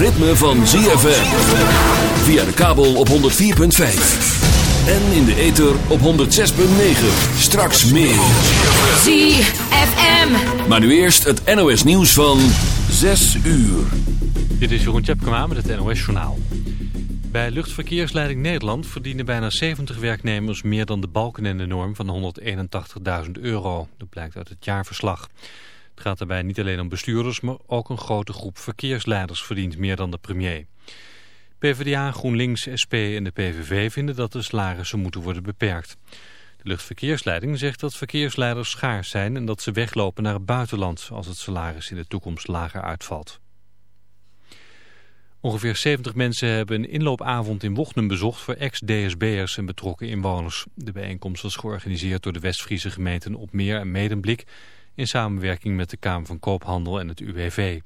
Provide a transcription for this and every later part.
Ritme van ZFM. Via de kabel op 104.5. En in de ether op 106.9. Straks meer. ZFM. Maar nu eerst het NOS nieuws van 6 uur. Dit is Jeroen Tjepkema met het NOS Journaal. Bij Luchtverkeersleiding Nederland verdienen bijna 70 werknemers meer dan de balken en de norm van 181.000 euro. Dat blijkt uit het jaarverslag. Het gaat daarbij niet alleen om bestuurders, maar ook een grote groep verkeersleiders verdient meer dan de premier. PvdA, GroenLinks, SP en de PVV vinden dat de salarissen moeten worden beperkt. De luchtverkeersleiding zegt dat verkeersleiders schaars zijn en dat ze weglopen naar het buitenland als het salaris in de toekomst lager uitvalt. Ongeveer 70 mensen hebben een inloopavond in Wochnum bezocht voor ex-DSB'ers en betrokken inwoners. De bijeenkomst was georganiseerd door de West-Friese gemeenten Opmeer en Medemblik in samenwerking met de Kamer van Koophandel en het UWV.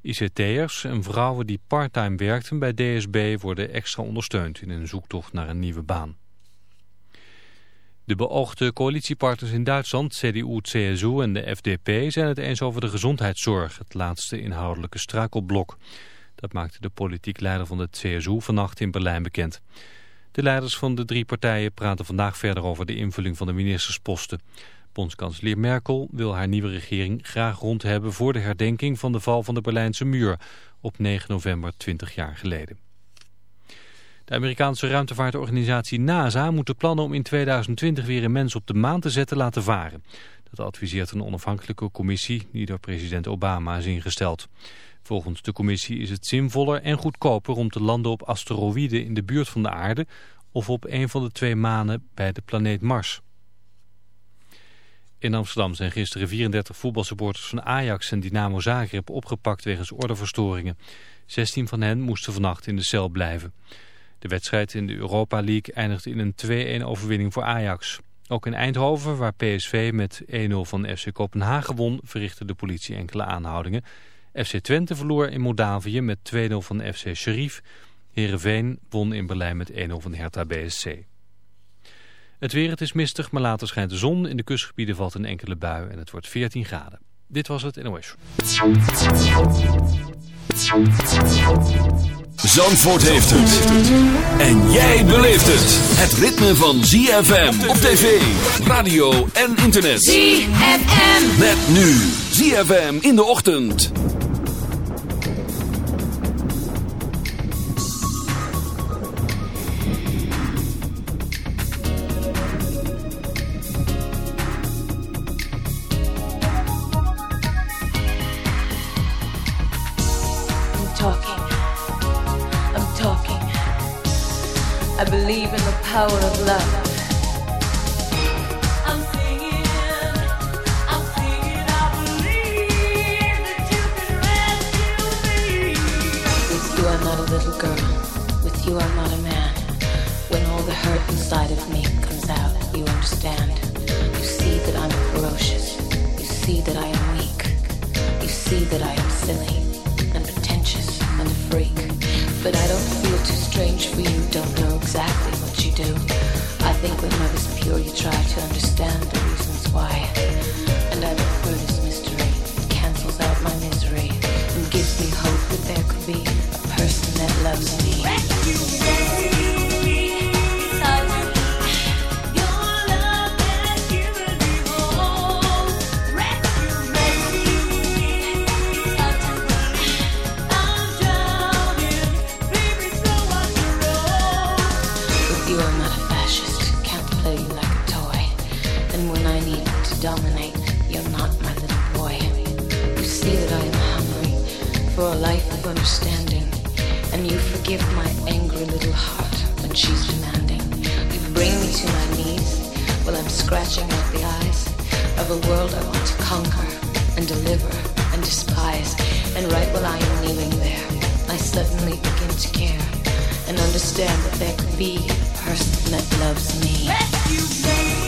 ICT'ers en vrouwen die parttime werkten bij DSB worden extra ondersteund in een zoektocht naar een nieuwe baan. De beoogde coalitiepartners in Duitsland, CDU, CSU en de FDP zijn het eens over de gezondheidszorg, het laatste inhoudelijke struikelblok. Dat maakte de politiek leider van de CSU vannacht in Berlijn bekend. De leiders van de drie partijen praten vandaag verder over de invulling van de ministersposten. Bondskanselier Merkel wil haar nieuwe regering graag rond hebben voor de herdenking van de val van de Berlijnse muur op 9 november 20 jaar geleden. De Amerikaanse ruimtevaartorganisatie NASA moet de plannen om in 2020 weer een mens op de maan te zetten laten varen. Dat adviseert een onafhankelijke commissie die door president Obama is ingesteld. Volgens de commissie is het zinvoller en goedkoper om te landen op asteroïden in de buurt van de aarde of op een van de twee manen bij de planeet Mars. In Amsterdam zijn gisteren 34 voetbalsupporters van Ajax en Dynamo Zagreb opgepakt wegens ordeverstoringen. 16 van hen moesten vannacht in de cel blijven. De wedstrijd in de Europa League eindigde in een 2-1 overwinning voor Ajax. Ook in Eindhoven, waar PSV met 1-0 van FC Kopenhagen won, verrichtte de politie enkele aanhoudingen. FC Twente verloor in Moldavië met 2-0 van FC Sheriff. Heerenveen won in Berlijn met 1-0 van Hertha BSC. Het weer, het is mistig, maar later schijnt de zon. In de kustgebieden valt een enkele bui en het wordt 14 graden. Dit was het NOS. Zandvoort heeft het. En jij beleeft het. Het ritme van ZFM op tv, radio en internet. ZFM. Met nu ZFM in de ochtend. believe in the power of love. suddenly begin to care and understand that there could be a person that loves me. Rescue me.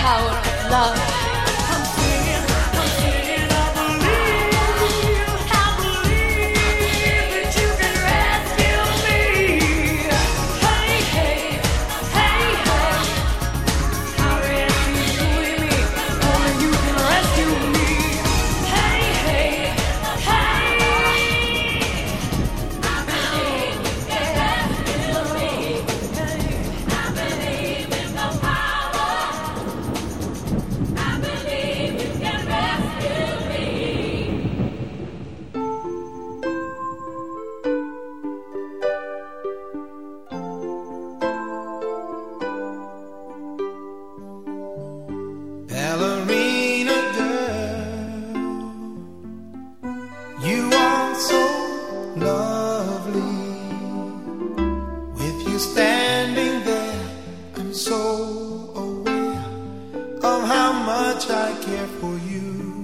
power of love. standing there, I'm so aware of how much I care for you.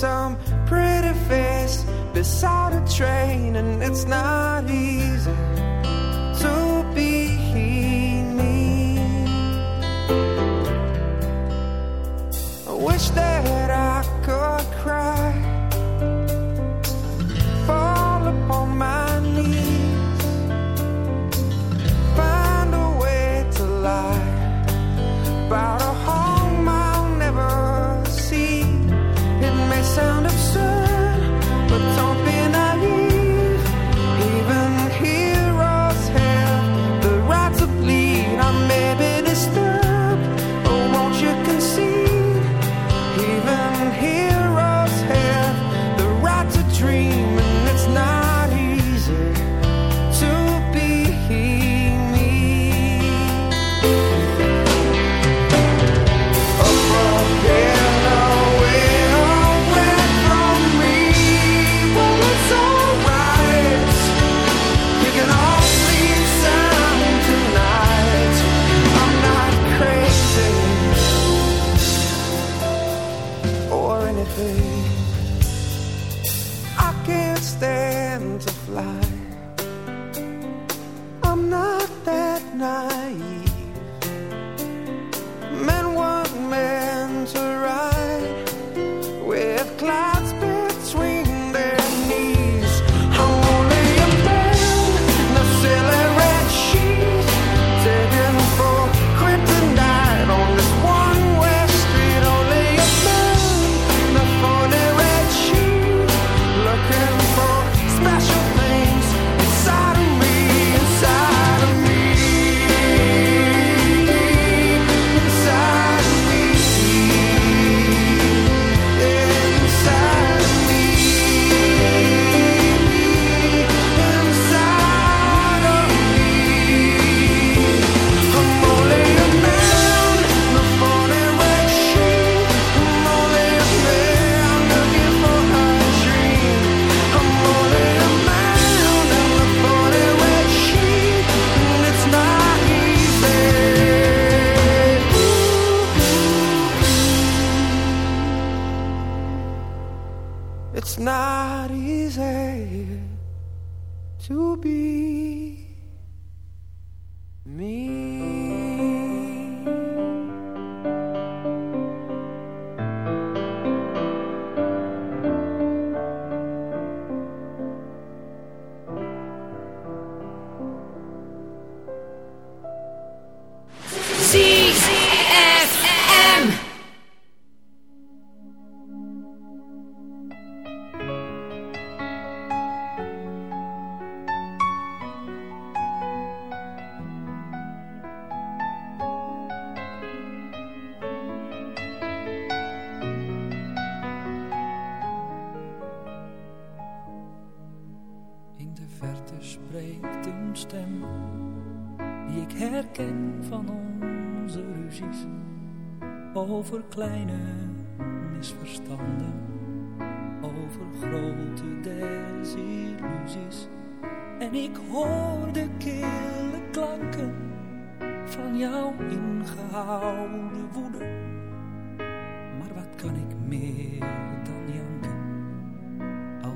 some pretty face beside a train, and it's not easy.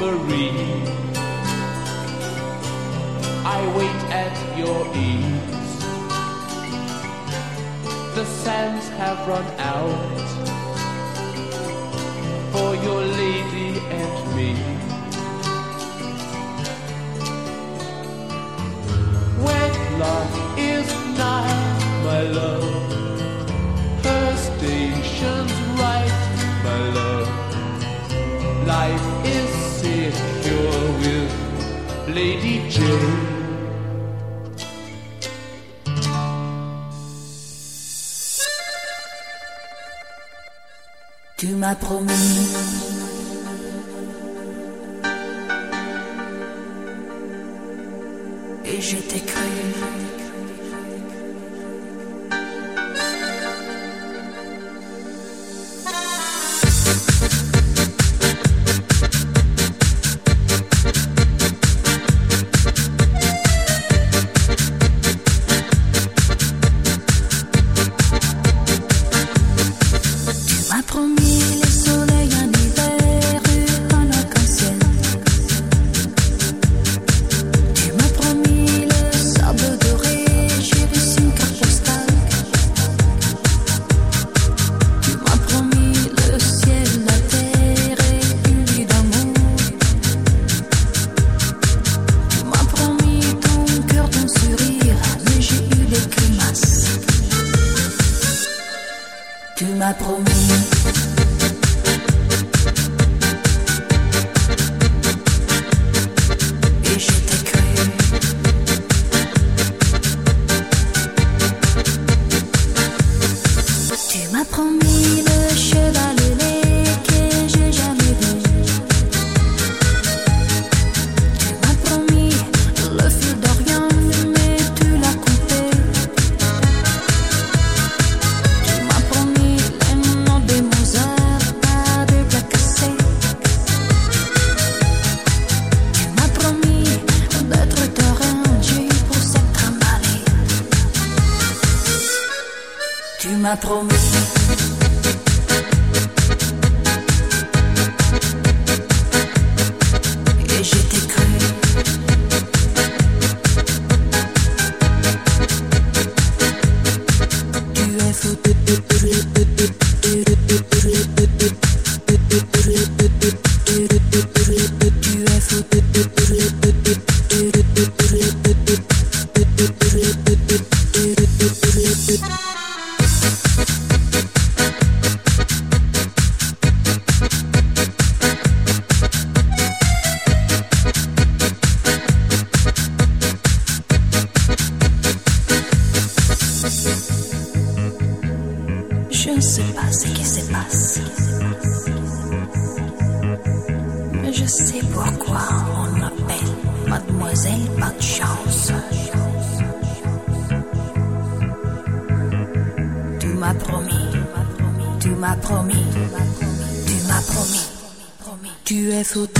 delivery. I wait at your ease. The sands have run out. saute.